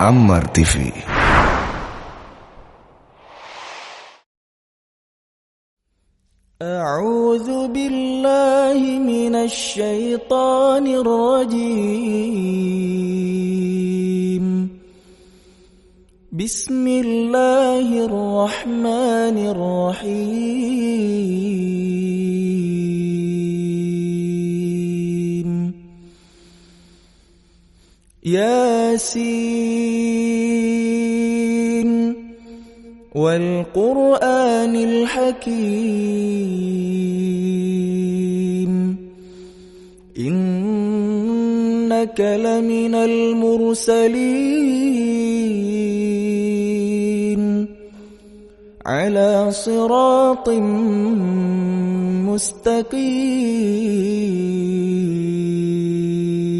Ammar TV أعوذ بالله من الشيطان الرجيم. بسم الله الرحمن الرحيم. ياسين. والقرآن الحكيم. إنك لمن المرسلين. على صراط مستقيم.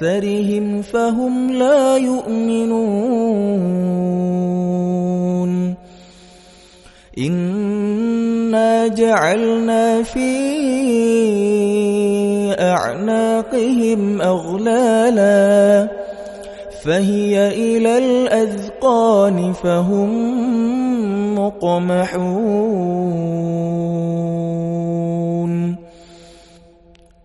أكثرهم فهم لا يؤمنون. إنا جعلنا في أعناقهم أغلالا فهي إلى الأذقان فهم مقمحون.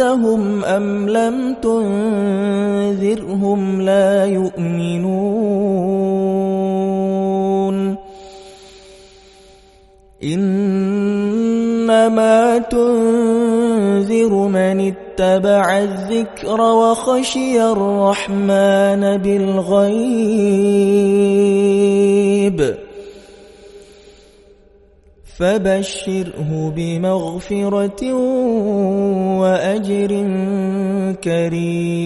أأنذرتهم أم لم تنذرهم لا يؤمنون إنما تنذر من اتبع الذكر وخشي الرحمن بالغيب فبشره بمغفرة وأجر كريم.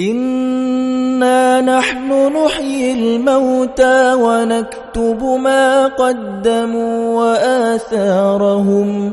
إنا نحن نحيي الموتى ونكتب ما قدموا وآثارهم.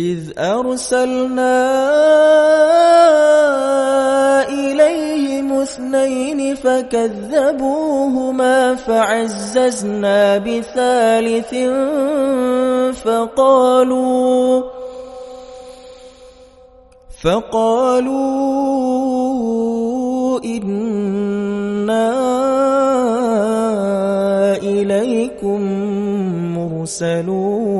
إذ أرسلنا إليهم اثنين فكذبوهما فعززنا بثالث فقالوا فقالوا إنا إليكم مرسلون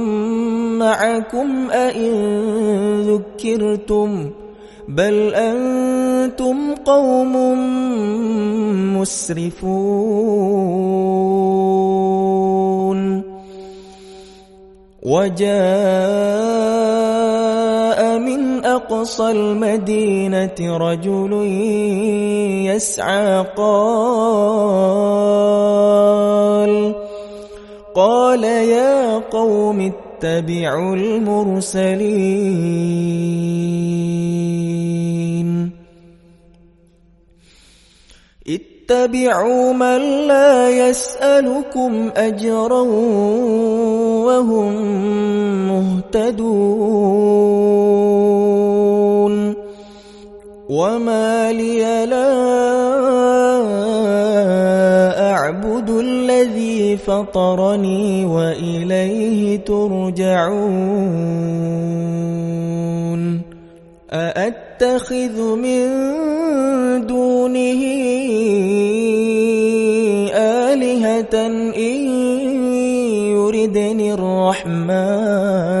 معكم أئن ذكرتم بل أنتم قوم مسرفون وجاء من أقصى المدينة رجل يسعى قال قال يا قوم اتبعوا المرسلين. اتبعوا من لا يسألكم أجرا وهم مهتدون. وما لي لا أعبد الذي فطرني وإليه ترجعون أأتخذ من دونه آلهة إن يردني الرحمن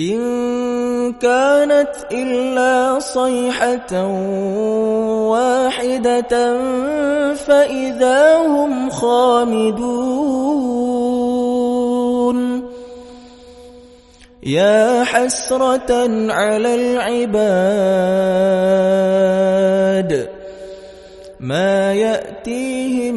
إن كانت إلا صيحة واحدة فإذا هم خامدون. يا حسرة على العباد ما يأتيهم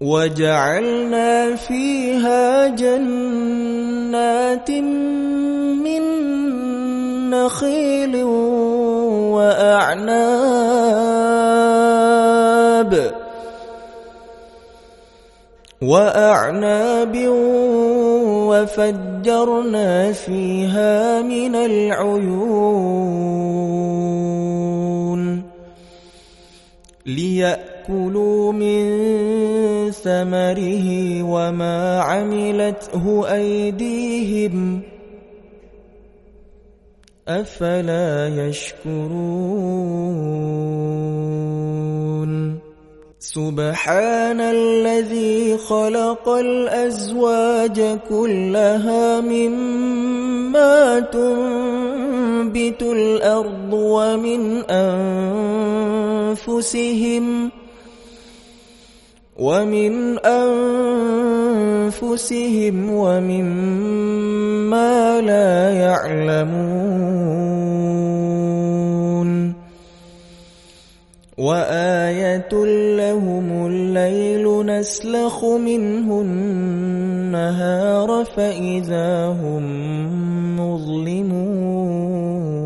وجعلنا فيها جنات من نخيل وأعناب وأعناب وفجرنا فيها من العيون ليأكلوا من ثمره وما عملته أيديهم أفلا يشكرون سبحان الذي خلق الأزواج كلها مما تنبت الأرض ومن أنفسهم ومن أنفسهم ومما لا يعلمون. وآية لهم الليل نسلخ منه النهار فإذا هم مظلمون.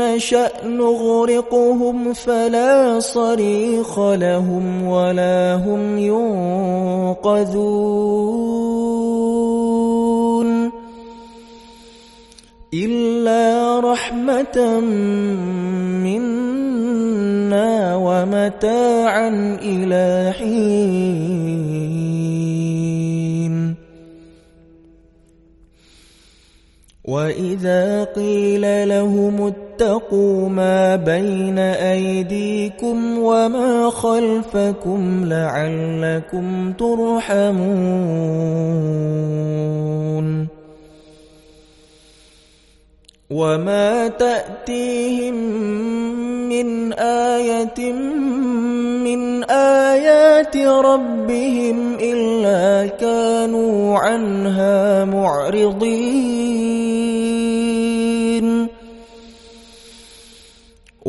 نشأ نغرقهم فلا صريخ لهم ولا هم ينقذون إلا رحمة منا ومتاعا إلى حين وإذا قيل لهم اتقوا ما بين أيديكم وما خلفكم لعلكم ترحمون. وما تأتيهم من آية من آيات ربهم إلا كانوا عنها معرضين.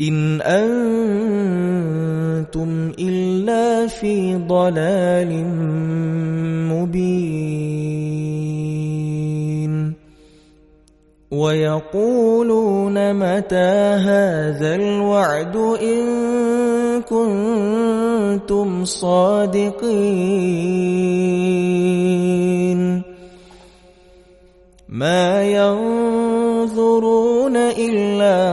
إن أنتم إلا في ضلال مبين. ويقولون متى هذا الوعد إن كنتم صادقين. ما إلا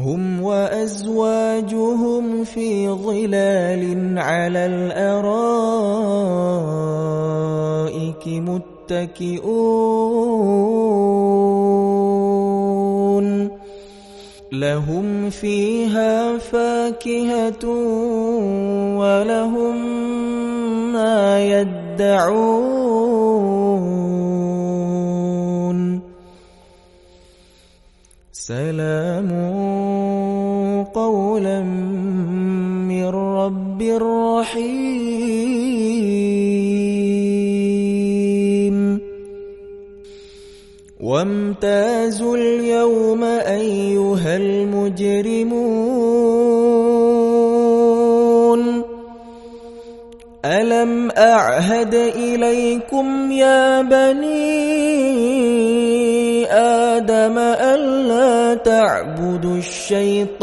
هم وأزواجهم في ظلال على الأرائك متكئون. لهم فيها فاكهة ولهم ما يدعون. سلام رحيم وامتازوا اليوم أيها المجرمون ألم أعهد إليكم يا بني آدم ألا تعبدوا الشيطان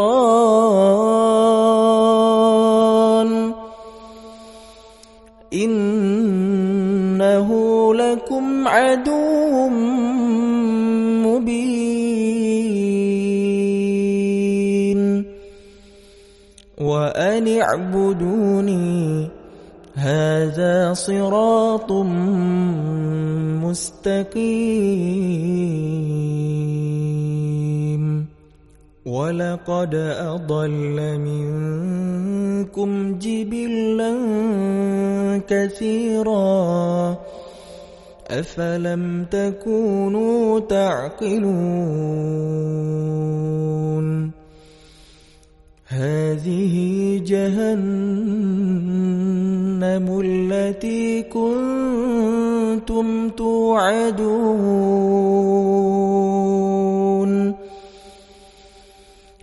إنه لكم عدو مبين. وأن اعبدوني هذا صراط مستقيم. ولقد أضل منكم جبلا كثيرا. أفلم تكونوا تعقلون؟ هذه جهنم التي كنتم توعدون.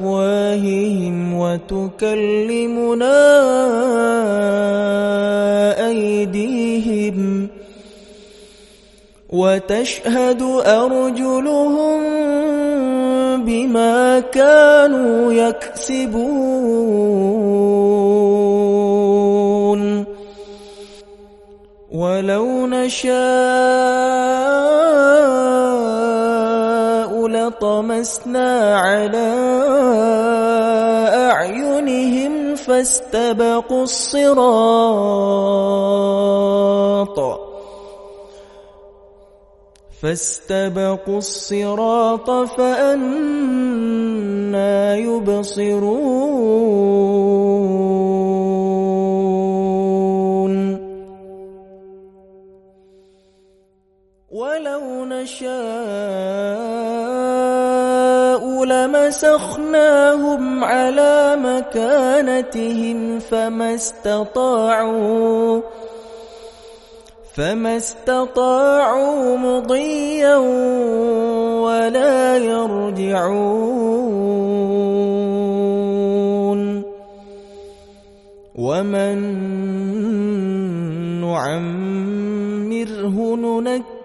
أفواههم وتكلمنا أيديهم وتشهد أرجلهم بما كانوا يكسبون ولو نشاء لطمسنا على أعينهم فاستبقوا الصراط. فاستبقوا الصراط فأنا يبصرون. ولو نشاء لمسخناهم على مكانتهم فما استطاعوا فما استطاعوا مضيا ولا يرجعون. ومن نعمره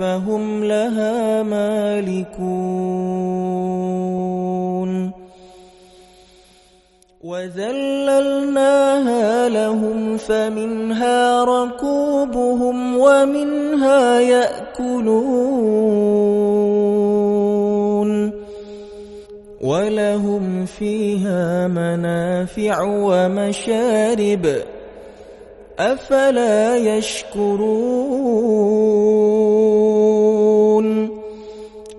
فهم لها مالكون وذللناها لهم فمنها ركوبهم ومنها يأكلون ولهم فيها منافع ومشارب أفلا يشكرون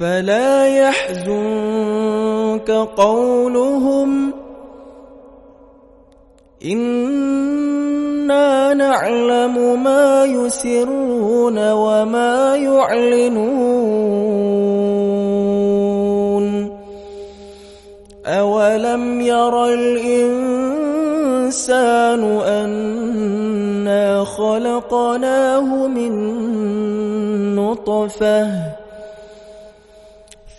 فلا يحزنك قولهم إنا نعلم ما يسرون وما يعلنون أولم ير الإنسان أنا خلقناه من نطفة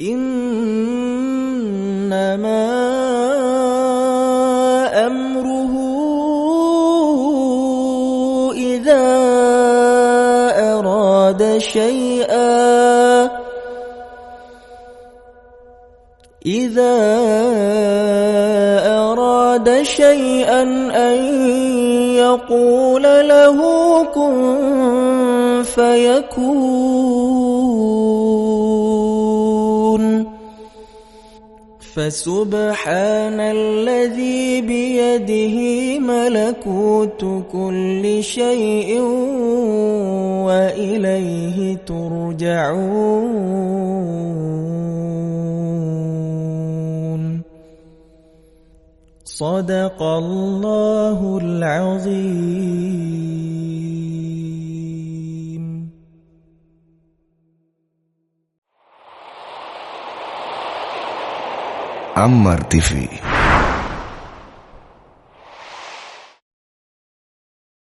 إنما أمره إذا أراد شيئا إذا أراد شيئا أن يقول له كن فيكون فسبحان الذي بيده ملكوت كل شيء وإليه ترجعون. صدق الله العظيم. عمر تيفي